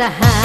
a